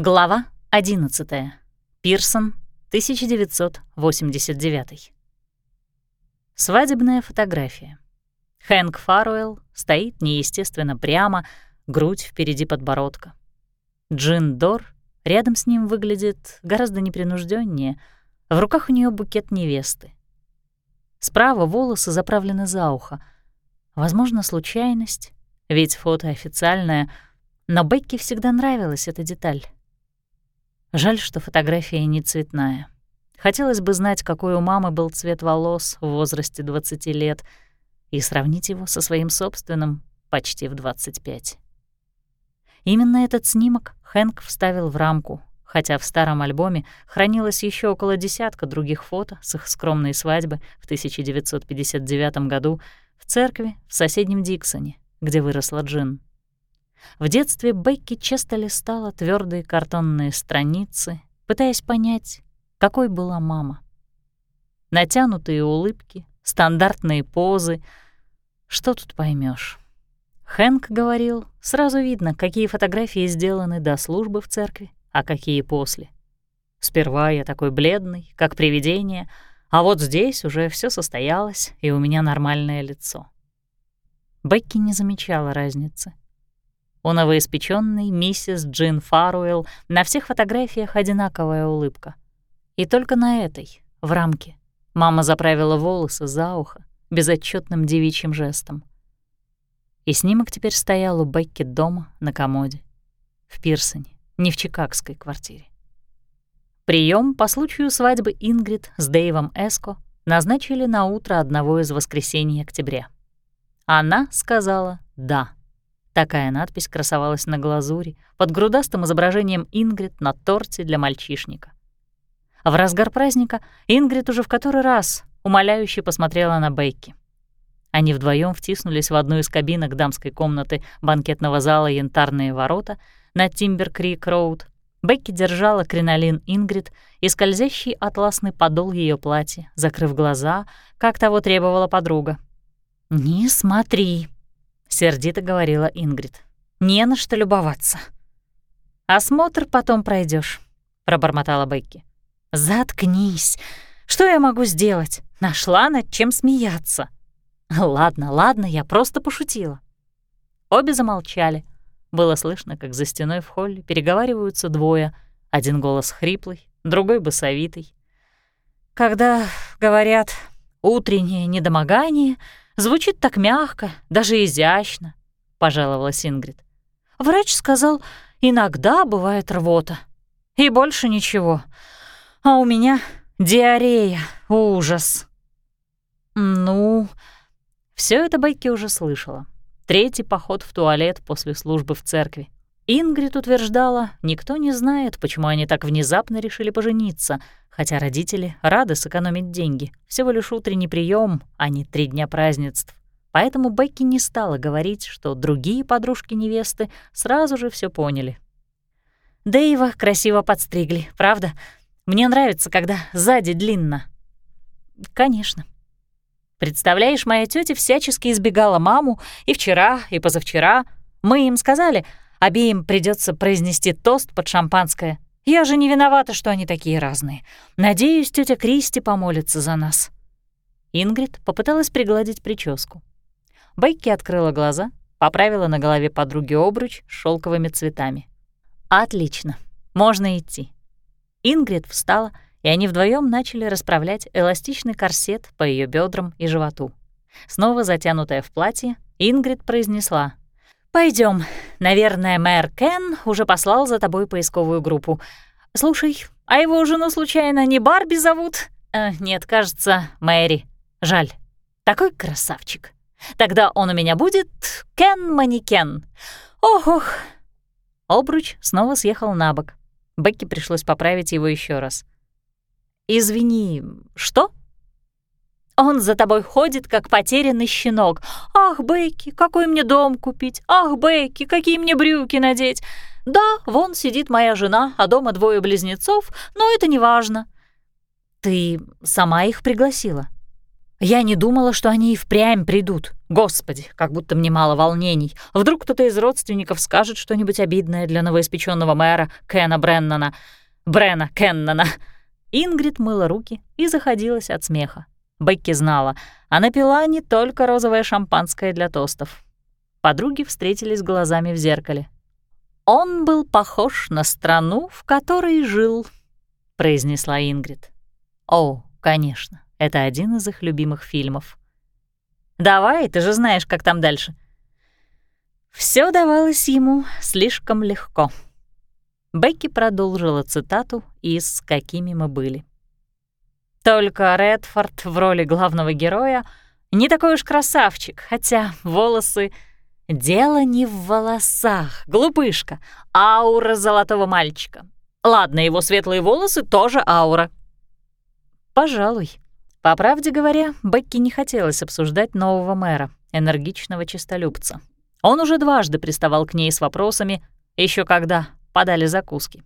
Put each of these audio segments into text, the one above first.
Глава 11. Пирсон, 1989. Свадебная фотография. Хэнк Фаруэлл стоит неестественно прямо, грудь впереди подбородка. Джин Дор рядом с ним выглядит гораздо непринужденнее. В руках у нее букет невесты. Справа волосы заправлены за ухо. Возможно, случайность, ведь фото официальное, но Бекки всегда нравилась эта деталь. Жаль, что фотография не цветная. Хотелось бы знать, какой у мамы был цвет волос в возрасте 20 лет и сравнить его со своим собственным почти в 25. Именно этот снимок Хэнк вставил в рамку, хотя в старом альбоме хранилось еще около десятка других фото с их скромной свадьбы в 1959 году в церкви в соседнем Диксоне, где выросла Джин. В детстве Бекки часто листала твердые картонные страницы, пытаясь понять, какой была мама. Натянутые улыбки, стандартные позы. Что тут поймешь? Хэнк говорил, сразу видно, какие фотографии сделаны до службы в церкви, а какие после. Сперва я такой бледный, как привидение, а вот здесь уже все состоялось, и у меня нормальное лицо. Бекки не замечала разницы. У новоиспечённой миссис Джин Фаруэлл на всех фотографиях одинаковая улыбка. И только на этой, в рамке, мама заправила волосы за ухо безотчетным девичьим жестом. И снимок теперь стоял у Бекки дома на комоде. В Пирсоне, не в чикагской квартире. Прием по случаю свадьбы Ингрид с Дэйвом Эско назначили на утро одного из воскресений октября. Она сказала «да». Такая надпись красовалась на глазури под грудастым изображением Ингрид на торте для мальчишника. В разгар праздника Ингрид уже в который раз умоляюще посмотрела на Бейки. Они вдвоем втиснулись в одну из кабинок дамской комнаты банкетного зала «Янтарные ворота» на Тимбер-Крик-Роуд. Бекки держала кринолин Ингрид и скользящий атласный подол ее платья, закрыв глаза, как того требовала подруга. «Не смотри», — сердито говорила Ингрид. «Не на что любоваться». «Осмотр потом пройдешь, пробормотала Бекки. «Заткнись! Что я могу сделать? Нашла над чем смеяться». «Ладно, ладно, я просто пошутила». Обе замолчали. Было слышно, как за стеной в холле переговариваются двое. Один голос хриплый, другой басовитый. Когда говорят «утреннее недомогание», Звучит так мягко, даже изящно», — пожаловалась Ингрид. «Врач сказал, иногда бывает рвота. И больше ничего. А у меня диарея, ужас». «Ну...» все это Байки уже слышала. Третий поход в туалет после службы в церкви. Ингрид утверждала, никто не знает, почему они так внезапно решили пожениться, хотя родители рады сэкономить деньги. Всего лишь утренний прием, а не три дня празднеств. Поэтому Бекки не стала говорить, что другие подружки невесты сразу же все поняли. Дэйва красиво подстригли, правда? Мне нравится, когда сзади длинно. Конечно. Представляешь, моя тетя всячески избегала маму и вчера, и позавчера. Мы им сказали — Обеим придется произнести тост под шампанское. Я же не виновата, что они такие разные. Надеюсь, тетя Кристи помолится за нас». Ингрид попыталась пригладить прическу. Бейки открыла глаза, поправила на голове подруги обруч с шелковыми цветами. «Отлично, можно идти». Ингрид встала, и они вдвоем начали расправлять эластичный корсет по ее бедрам и животу. Снова затянутая в платье, Ингрид произнесла Пойдем. Наверное, мэр Кен уже послал за тобой поисковую группу. Слушай, а его жену случайно не Барби зовут? Э, нет, кажется, Мэри. Жаль. Такой красавчик. Тогда он у меня будет Кен-манекен. Ох-ох. Обруч снова съехал на бок. Бекки пришлось поправить его еще раз. «Извини, что?» Он за тобой ходит, как потерянный щенок. Ах, Бекки, какой мне дом купить? Ах, Бекки, какие мне брюки надеть? Да, вон сидит моя жена, а дома двое близнецов, но это не важно. Ты сама их пригласила? Я не думала, что они и впрямь придут. Господи, как будто мне мало волнений. Вдруг кто-то из родственников скажет что-нибудь обидное для новоиспеченного мэра Кена Бреннана. Брена Кеннона. Ингрид мыла руки и заходилась от смеха. Бекки знала, она пила не только розовое шампанское для тостов. Подруги встретились глазами в зеркале. «Он был похож на страну, в которой жил», — произнесла Ингрид. «О, конечно, это один из их любимых фильмов». «Давай, ты же знаешь, как там дальше». Все давалось ему слишком легко. Бекки продолжила цитату из «Какими мы были». Только Редфорд в роли главного героя не такой уж красавчик, хотя волосы... Дело не в волосах, глупышка, аура золотого мальчика. Ладно, его светлые волосы тоже аура. Пожалуй. По правде говоря, Бекки не хотелось обсуждать нового мэра, энергичного честолюбца. Он уже дважды приставал к ней с вопросами, еще когда подали закуски.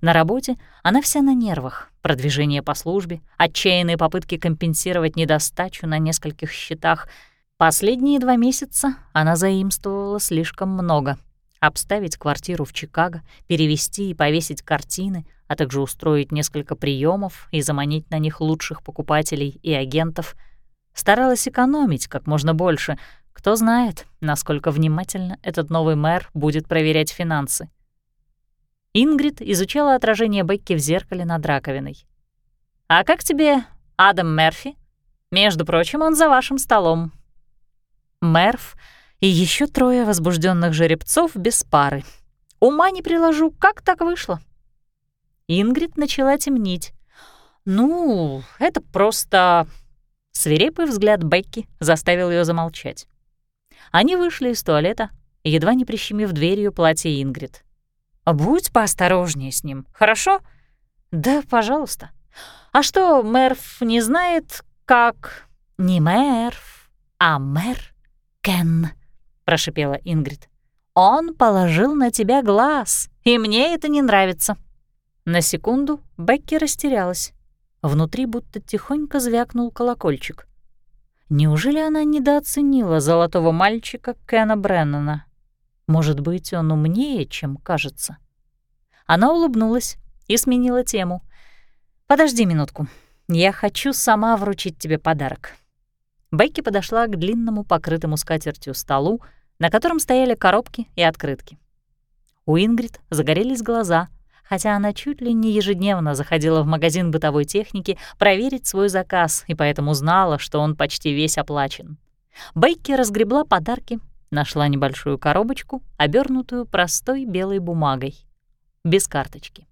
На работе она вся на нервах, продвижение по службе, отчаянные попытки компенсировать недостачу на нескольких счетах. Последние два месяца она заимствовала слишком много. Обставить квартиру в Чикаго, перевести и повесить картины, а также устроить несколько приемов и заманить на них лучших покупателей и агентов. Старалась экономить как можно больше. Кто знает, насколько внимательно этот новый мэр будет проверять финансы. Ингрид изучала отражение Бекки в зеркале над раковиной. «А как тебе Адам Мерфи? Между прочим, он за вашим столом». Мерф и еще трое возбужденных жеребцов без пары. Ума не приложу, как так вышло? Ингрид начала темнить. «Ну, это просто...» Свирепый взгляд Бекки заставил ее замолчать. Они вышли из туалета, едва не прищемив дверью платье Ингрид. А «Будь поосторожнее с ним, хорошо?» «Да, пожалуйста. А что, Мерф не знает, как...» «Не Мерф, а Мэр Кен», — прошипела Ингрид. «Он положил на тебя глаз, и мне это не нравится». На секунду Бекки растерялась. Внутри будто тихонько звякнул колокольчик. Неужели она недооценила золотого мальчика Кена Бреннана? Может быть, он умнее, чем кажется. Она улыбнулась и сменила тему. «Подожди минутку. Я хочу сама вручить тебе подарок». Бекки подошла к длинному покрытому скатертью столу, на котором стояли коробки и открытки. У Ингрид загорелись глаза, хотя она чуть ли не ежедневно заходила в магазин бытовой техники проверить свой заказ и поэтому знала, что он почти весь оплачен. Бейки разгребла подарки Нашла небольшую коробочку, обернутую простой белой бумагой, без карточки.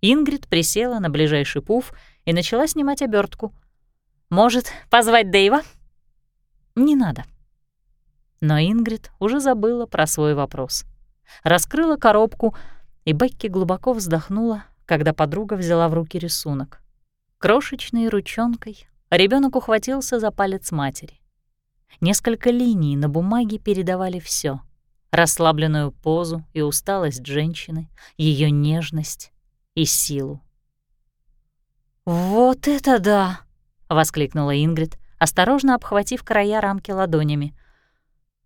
Ингрид присела на ближайший пуф и начала снимать обертку. «Может, позвать Дэйва?» «Не надо». Но Ингрид уже забыла про свой вопрос. Раскрыла коробку, и Бекки глубоко вздохнула, когда подруга взяла в руки рисунок. Крошечной ручонкой ребенок ухватился за палец матери. Несколько линий на бумаге передавали все: расслабленную позу и усталость женщины, ее нежность и силу. «Вот это да!» — воскликнула Ингрид, осторожно обхватив края рамки ладонями.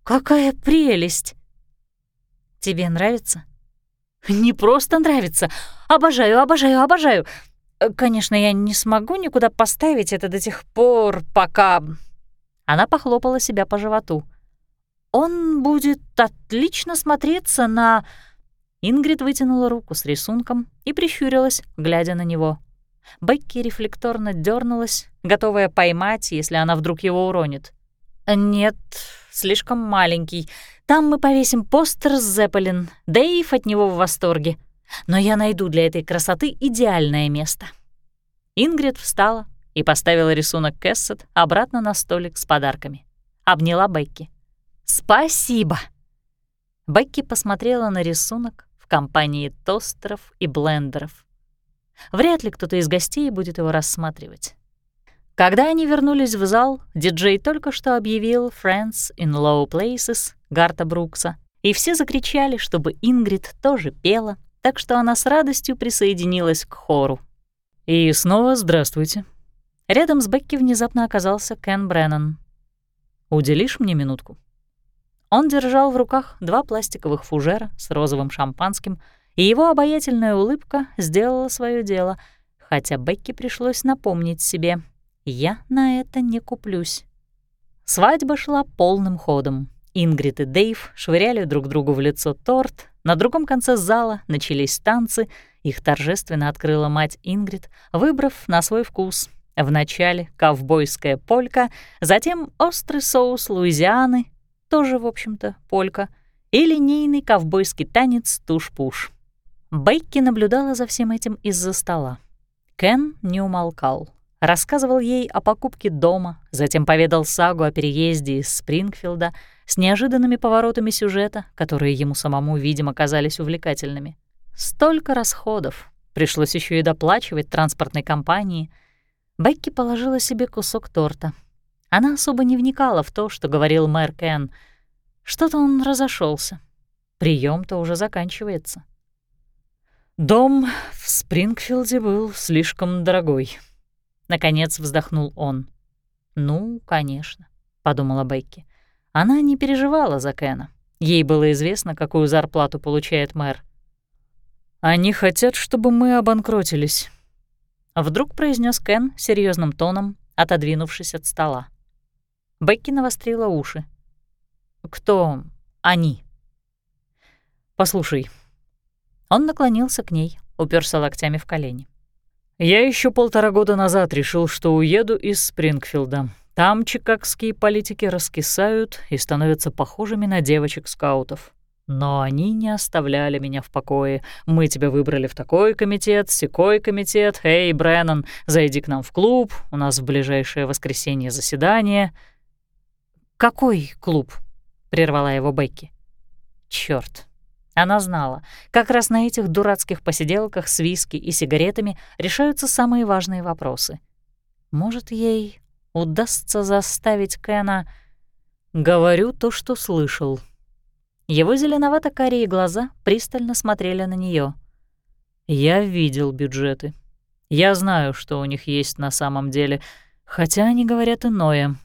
«Какая прелесть!» «Тебе нравится?» «Не просто нравится. Обожаю, обожаю, обожаю. Конечно, я не смогу никуда поставить это до тех пор, пока она похлопала себя по животу. «Он будет отлично смотреться на...» Ингрид вытянула руку с рисунком и прищурилась, глядя на него. Бекки рефлекторно дернулась, готовая поймать, если она вдруг его уронит. «Нет, слишком маленький. Там мы повесим постер с Зеппелин. Дэйв от него в восторге. Но я найду для этой красоты идеальное место». Ингрид встала, и поставила рисунок Кэссет обратно на столик с подарками. Обняла Бекки. «Спасибо!» Бекки посмотрела на рисунок в компании тостеров и блендеров. Вряд ли кто-то из гостей будет его рассматривать. Когда они вернулись в зал, диджей только что объявил «Friends in Low Places» Гарта Брукса, и все закричали, чтобы Ингрид тоже пела, так что она с радостью присоединилась к хору. «И снова здравствуйте», Рядом с Бекки внезапно оказался Кен Бреннан. Уделишь мне минутку?» Он держал в руках два пластиковых фужера с розовым шампанским, и его обаятельная улыбка сделала свое дело, хотя Бекки пришлось напомнить себе «я на это не куплюсь». Свадьба шла полным ходом. Ингрид и Дейв швыряли друг другу в лицо торт, на другом конце зала начались танцы, их торжественно открыла мать Ингрид, выбрав на свой вкус. Вначале ковбойская полька, затем острый соус Луизианы, тоже, в общем-то, полька, и линейный ковбойский танец туш-пуш. Бейки наблюдала за всем этим из-за стола. Кен не умолкал рассказывал ей о покупке дома, затем поведал сагу о переезде из Спрингфилда с неожиданными поворотами сюжета, которые ему самому, видимо, казались увлекательными. Столько расходов. Пришлось еще и доплачивать транспортной компании. Бекки положила себе кусок торта. Она особо не вникала в то, что говорил мэр Кен. Что-то он разошелся. прием то уже заканчивается. Дом в Спрингфилде был слишком дорогой, Наконец вздохнул он. «Ну, конечно», — подумала Бекки. Она не переживала за Кена. Ей было известно, какую зарплату получает мэр. «Они хотят, чтобы мы обанкротились», — вдруг произнес Кен серьезным тоном, отодвинувшись от стола. Бекки навострила уши. «Кто они?» «Послушай». Он наклонился к ней, уперся локтями в колени. Я еще полтора года назад решил, что уеду из Спрингфилда. Там чикагские политики раскисают и становятся похожими на девочек-скаутов. Но они не оставляли меня в покое. Мы тебя выбрали в такой комитет, секой комитет. Эй, Бреннан, зайди к нам в клуб, у нас в ближайшее воскресенье заседание. «Какой клуб?» — прервала его Бекки. Черт, она знала, как раз на этих дурацких посиделках с виски и сигаретами решаются самые важные вопросы. Может, ей удастся заставить Кена... Говорю то, что слышал. Его зеленовато-карие глаза пристально смотрели на нее. Я видел бюджеты. Я знаю, что у них есть на самом деле, хотя они говорят иное.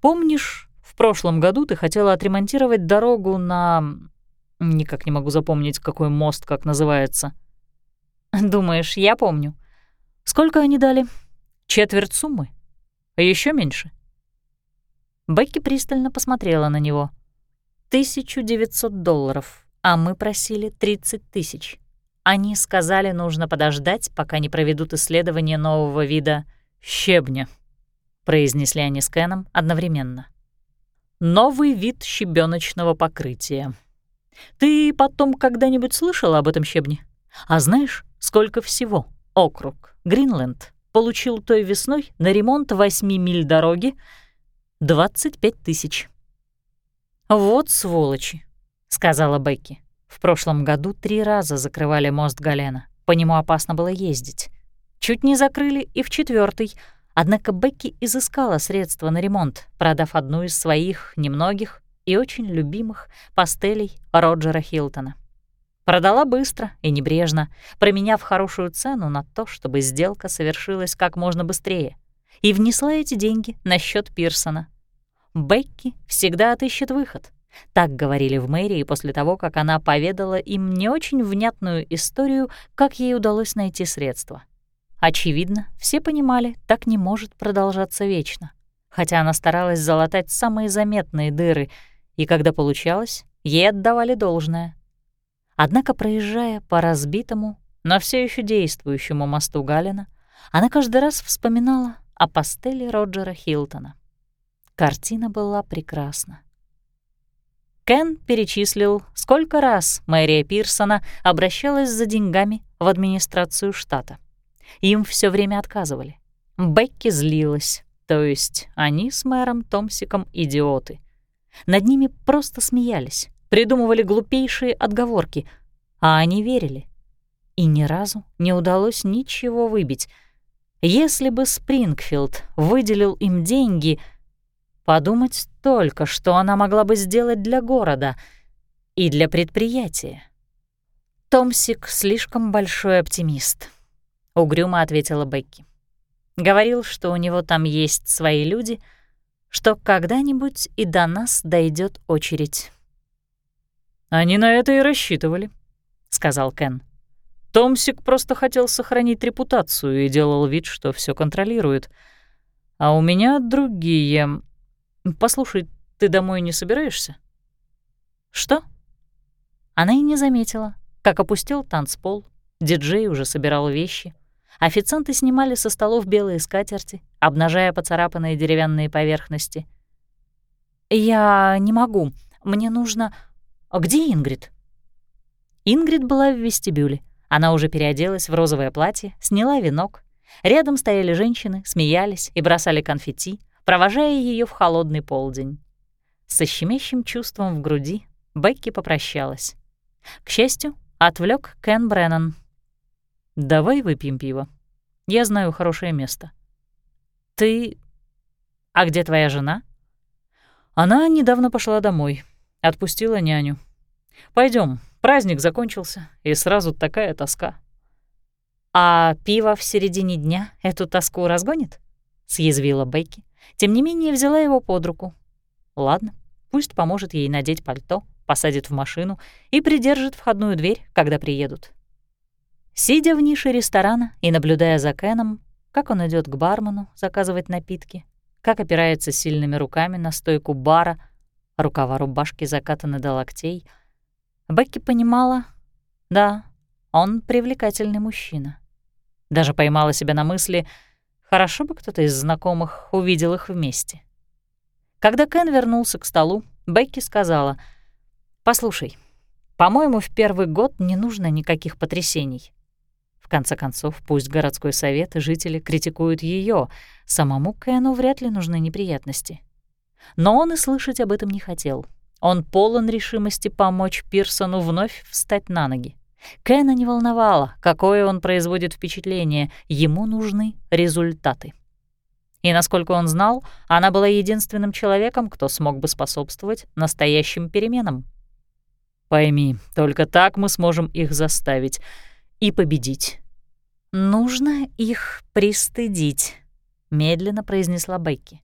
Помнишь, в прошлом году ты хотела отремонтировать дорогу на Никак не могу запомнить, какой мост как называется. Думаешь, я помню? Сколько они дали? Четверть суммы? А еще меньше? Бекки пристально посмотрела на него. 1900 долларов, а мы просили 30 тысяч. Они сказали, нужно подождать, пока не проведут исследование нового вида щебня, произнесли они с Кеном одновременно. Новый вид щебеночного покрытия. Ты потом когда-нибудь слышала об этом щебне? А знаешь, сколько всего округ Гринленд получил той весной на ремонт 8 миль дороги? 25 тысяч. «Вот сволочи», — сказала Бекки. В прошлом году три раза закрывали мост Галена. По нему опасно было ездить. Чуть не закрыли и в четвертый. Однако Бекки изыскала средства на ремонт, продав одну из своих немногих и очень любимых пастелей Роджера Хилтона. Продала быстро и небрежно, променяв хорошую цену на то, чтобы сделка совершилась как можно быстрее, и внесла эти деньги на счет Пирсона. Бекки всегда отыщет выход. Так говорили в мэрии после того, как она поведала им не очень внятную историю, как ей удалось найти средства. Очевидно, все понимали, так не может продолжаться вечно. Хотя она старалась залатать самые заметные дыры — и когда получалось, ей отдавали должное. Однако, проезжая по разбитому, но все еще действующему мосту Галина, она каждый раз вспоминала о пастели Роджера Хилтона. Картина была прекрасна. Кен перечислил, сколько раз Мэрия Пирсона обращалась за деньгами в администрацию штата. Им все время отказывали. Бекки злилась, то есть они с мэром Томсиком идиоты — над ними просто смеялись, придумывали глупейшие отговорки, а они верили. И ни разу не удалось ничего выбить. Если бы Спрингфилд выделил им деньги, подумать только, что она могла бы сделать для города и для предприятия. Томсик слишком большой оптимист, угрюмо ответила Бекки. Говорил, что у него там есть свои люди — что когда-нибудь и до нас дойдет очередь. «Они на это и рассчитывали», — сказал Кен. Томсик просто хотел сохранить репутацию и делал вид, что все контролирует. А у меня другие... Послушай, ты домой не собираешься? Что? Она и не заметила, как опустил танцпол, диджей уже собирал вещи. Официанты снимали со столов белые скатерти, обнажая поцарапанные деревянные поверхности. «Я не могу. Мне нужно... А где Ингрид?» Ингрид была в вестибюле. Она уже переоделась в розовое платье, сняла венок. Рядом стояли женщины, смеялись и бросали конфетти, провожая ее в холодный полдень. Со щемящим чувством в груди Бекки попрощалась. К счастью, отвлек Кен Бреннан. «Давай выпьем пиво. Я знаю хорошее место». «Ты... А где твоя жена?» Она недавно пошла домой. Отпустила няню. Пойдем, праздник закончился, и сразу такая тоска. «А пиво в середине дня эту тоску разгонит?» — съязвила Бейки. Тем не менее взяла его под руку. «Ладно, пусть поможет ей надеть пальто, посадит в машину и придержит входную дверь, когда приедут». Сидя в нише ресторана и наблюдая за Кеном, как он идет к бармену заказывать напитки, как опирается сильными руками на стойку бара, рукава рубашки закатаны до локтей, Бекки понимала, да, он привлекательный мужчина. Даже поймала себя на мысли, хорошо бы кто-то из знакомых увидел их вместе. Когда Кен вернулся к столу, Бекки сказала, «Послушай, по-моему, в первый год не нужно никаких потрясений. В конце концов, пусть городской совет и жители критикуют ее, самому Кену вряд ли нужны неприятности». Но он и слышать об этом не хотел. Он полон решимости помочь Пирсону вновь встать на ноги. Кэна не волновало, какое он производит впечатление, ему нужны результаты. И, насколько он знал, она была единственным человеком, кто смог бы способствовать настоящим переменам. «Пойми, только так мы сможем их заставить и победить». «Нужно их пристыдить», — медленно произнесла Бекки.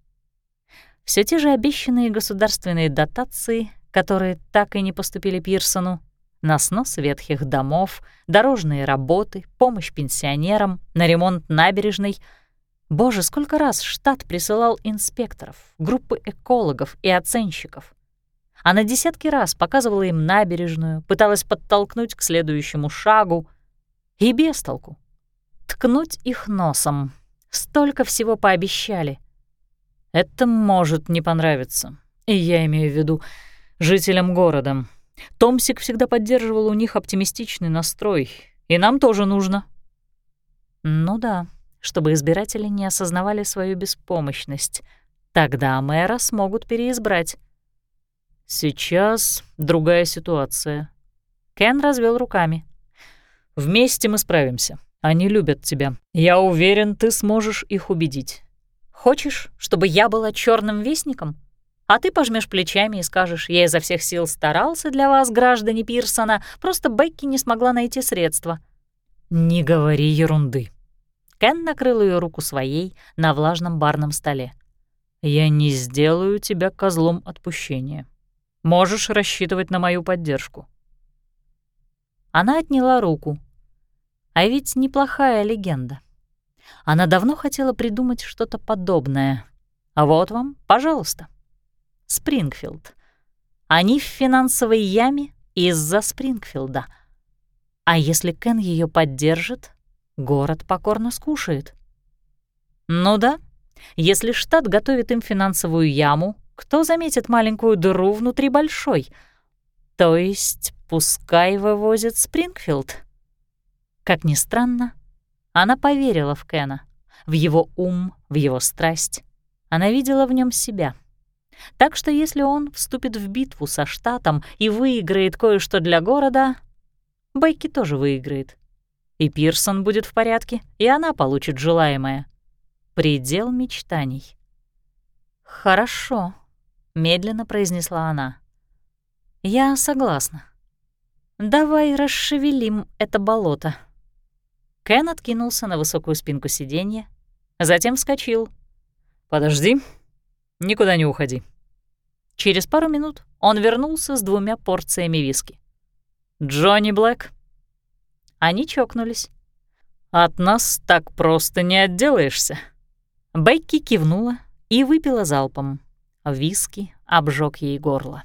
Все те же обещанные государственные дотации, которые так и не поступили Пирсону, на снос ветхих домов, дорожные работы, помощь пенсионерам, на ремонт набережной. Боже, сколько раз штат присылал инспекторов, группы экологов и оценщиков. А на десятки раз показывала им набережную, пыталась подтолкнуть к следующему шагу. И без толку. Ткнуть их носом. Столько всего пообещали. Это может не понравиться. И я имею в виду жителям города. Томсик всегда поддерживал у них оптимистичный настрой, и нам тоже нужно. Ну да, чтобы избиратели не осознавали свою беспомощность. Тогда мэра смогут переизбрать. Сейчас другая ситуация. Кен развел руками. Вместе мы справимся. Они любят тебя. Я уверен, ты сможешь их убедить. Хочешь, чтобы я была черным вестником? А ты пожмешь плечами и скажешь, я изо всех сил старался для вас, граждане Пирсона, просто Бекки не смогла найти средства. Не говори ерунды. Кен накрыл ее руку своей на влажном барном столе. «Я не сделаю тебя козлом отпущения. Можешь рассчитывать на мою поддержку». Она отняла руку. А ведь неплохая легенда. Она давно хотела придумать что-то подобное. А вот вам, пожалуйста. Спрингфилд. Они в финансовой яме из-за Спрингфилда. А если Кен ее поддержит, город покорно скушает. Ну да, если штат готовит им финансовую яму, кто заметит маленькую дыру внутри большой? То есть пускай вывозит Спрингфилд. Как ни странно, она поверила в Кена, в его ум, в его страсть. Она видела в нем себя — так что если он вступит в битву со штатом и выиграет кое-что для города, Бейки тоже выиграет. И Пирсон будет в порядке, и она получит желаемое. Предел мечтаний. «Хорошо», — медленно произнесла она. «Я согласна. Давай расшевелим это болото». Кен откинулся на высокую спинку сиденья, затем вскочил. «Подожди», Никуда не уходи». Через пару минут он вернулся с двумя порциями виски. «Джонни Блэк?» Они чокнулись. «От нас так просто не отделаешься». Бекки кивнула и выпила залпом. Виски обжег ей горло.